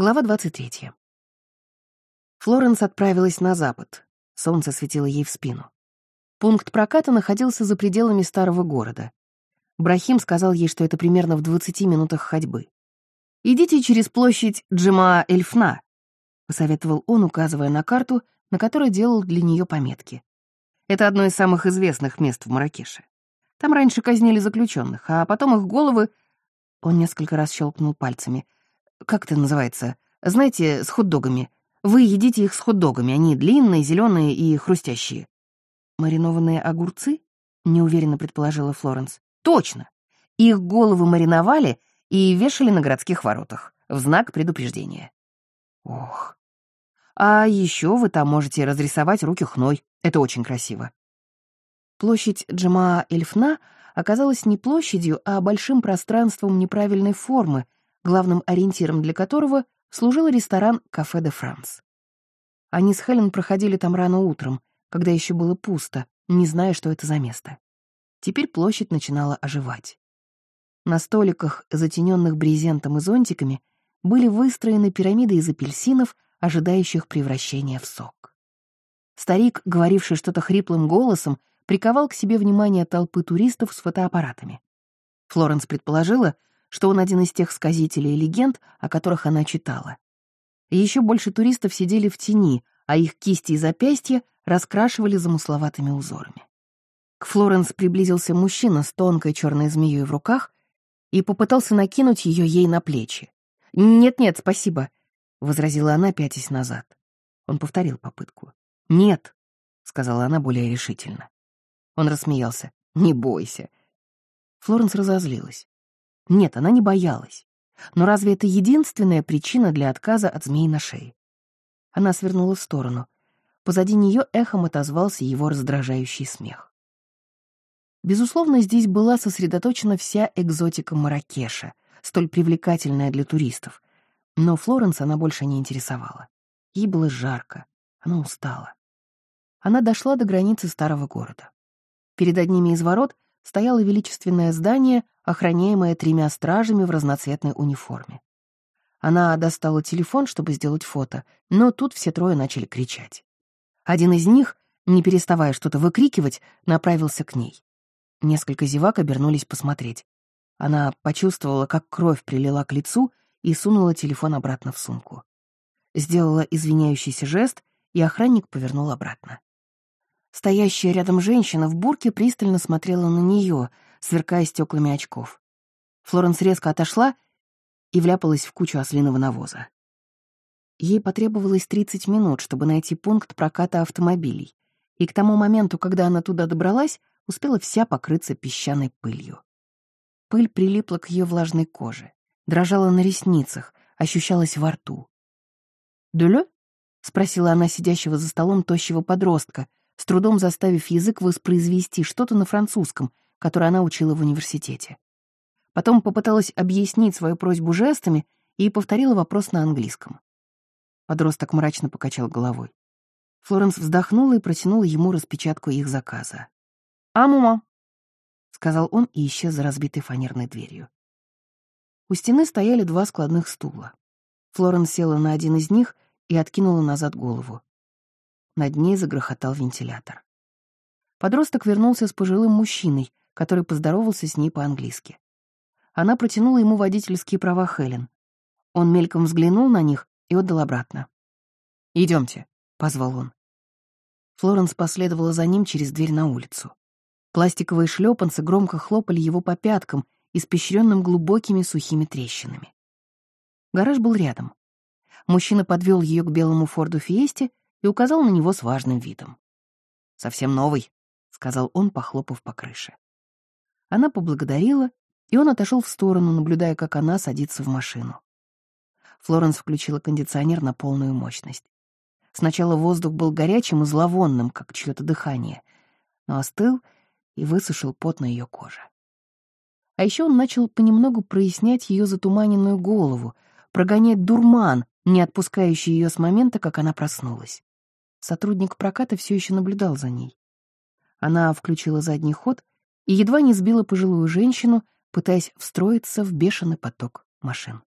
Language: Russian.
Глава 23. Флоренс отправилась на запад. Солнце светило ей в спину. Пункт проката находился за пределами старого города. Брахим сказал ей, что это примерно в 20 минутах ходьбы. «Идите через площадь Джима-Эльфна», — посоветовал он, указывая на карту, на которой делал для нее пометки. Это одно из самых известных мест в Маракеше. Там раньше казнили заключенных, а потом их головы... Он несколько раз щелкнул пальцами — как это называется? Знаете, с хот-догами. Вы едите их с хот-догами, они длинные, зеленые и хрустящие. Маринованные огурцы? Неуверенно предположила Флоренс. Точно. Их головы мариновали и вешали на городских воротах в знак предупреждения. Ох. А еще вы там можете разрисовать руки хной. Это очень красиво. Площадь Джамаа-Эльфна оказалась не площадью, а большим пространством неправильной формы, главным ориентиром для которого служил ресторан «Кафе де Франс». Они с Хелен проходили там рано утром, когда еще было пусто, не зная, что это за место. Теперь площадь начинала оживать. На столиках, затененных брезентом и зонтиками, были выстроены пирамиды из апельсинов, ожидающих превращения в сок. Старик, говоривший что-то хриплым голосом, приковал к себе внимание толпы туристов с фотоаппаратами. Флоренс предположила, что он один из тех сказителей и легенд, о которых она читала. еще больше туристов сидели в тени, а их кисти и запястья раскрашивали замысловатыми узорами. К Флоренс приблизился мужчина с тонкой черной змеей в руках и попытался накинуть ее ей на плечи. «Нет-нет, спасибо», — возразила она, пятясь назад. Он повторил попытку. «Нет», — сказала она более решительно. Он рассмеялся. «Не бойся». Флоренс разозлилась. Нет, она не боялась. Но разве это единственная причина для отказа от змеи на шее? Она свернула в сторону. Позади нее эхом отозвался его раздражающий смех. Безусловно, здесь была сосредоточена вся экзотика Маракеша, столь привлекательная для туристов. Но Флоренс она больше не интересовала. Ей было жарко, она устала. Она дошла до границы старого города. Перед одними из ворот стояло величественное здание, охраняемое тремя стражами в разноцветной униформе. Она достала телефон, чтобы сделать фото, но тут все трое начали кричать. Один из них, не переставая что-то выкрикивать, направился к ней. Несколько зевак обернулись посмотреть. Она почувствовала, как кровь прилила к лицу и сунула телефон обратно в сумку. Сделала извиняющийся жест, и охранник повернул обратно. Стоящая рядом женщина в бурке пристально смотрела на нее, сверкая стеклами очков. Флоренс резко отошла и вляпалась в кучу ослиного навоза. Ей потребовалось 30 минут, чтобы найти пункт проката автомобилей, и к тому моменту, когда она туда добралась, успела вся покрыться песчаной пылью. Пыль прилипла к ее влажной коже, дрожала на ресницах, ощущалась во рту. «Дулё?» — спросила она сидящего за столом тощего подростка, с трудом заставив язык воспроизвести что-то на французском, которое она учила в университете. Потом попыталась объяснить свою просьбу жестами и повторила вопрос на английском. Подросток мрачно покачал головой. Флоренс вздохнула и протянула ему распечатку их заказа. «А, сказал он и исчез за разбитой фанерной дверью. У стены стояли два складных стула. Флоренс села на один из них и откинула назад голову. Над ней загрохотал вентилятор. Подросток вернулся с пожилым мужчиной, который поздоровался с ней по-английски. Она протянула ему водительские права Хелен. Он мельком взглянул на них и отдал обратно. Идемте, позвал он. Флоренс последовала за ним через дверь на улицу. Пластиковые шлепанцы громко хлопали его по пяткам, испещренным глубокими сухими трещинами. Гараж был рядом. Мужчина подвел ее к белому Форду Фиесте и указал на него с важным видом. «Совсем новый», — сказал он, похлопав по крыше. Она поблагодарила, и он отошел в сторону, наблюдая, как она садится в машину. Флоренс включила кондиционер на полную мощность. Сначала воздух был горячим и зловонным, как чье-то дыхание, но остыл и высушил пот на ее коже. А еще он начал понемногу прояснять ее затуманенную голову, прогонять дурман, не отпускающий ее с момента, как она проснулась. Сотрудник проката все еще наблюдал за ней. Она включила задний ход и едва не сбила пожилую женщину, пытаясь встроиться в бешеный поток машин.